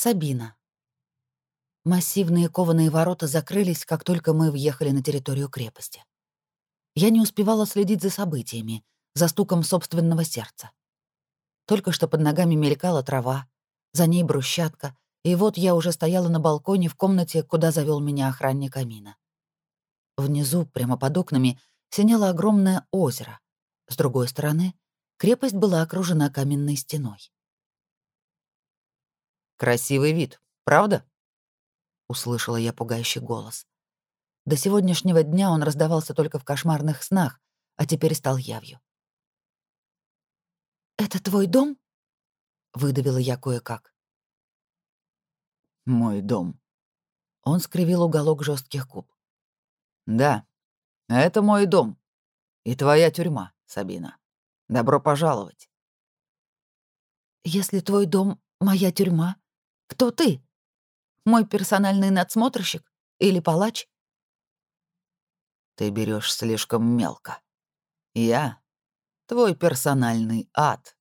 Сабина. Массивные кованые ворота закрылись, как только мы въехали на территорию крепости. Я не успевала следить за событиями, за стуком собственного сердца. Только что под ногами мелькала трава, за ней брусчатка, и вот я уже стояла на балконе в комнате, куда завел меня охранник камина. Внизу, прямо под окнами, синело огромное озеро. С другой стороны, крепость была окружена каменной стеной. «Красивый вид, правда?» — услышала я пугающий голос. До сегодняшнего дня он раздавался только в кошмарных снах, а теперь стал явью. «Это твой дом?» — выдавила я кое-как. «Мой дом». Он скривил уголок жестких губ. «Да, это мой дом. И твоя тюрьма, Сабина. Добро пожаловать». «Если твой дом — моя тюрьма, кто ты? Мой персональный надсмотрщик или палач?» «Ты берешь слишком мелко. Я твой персональный ад.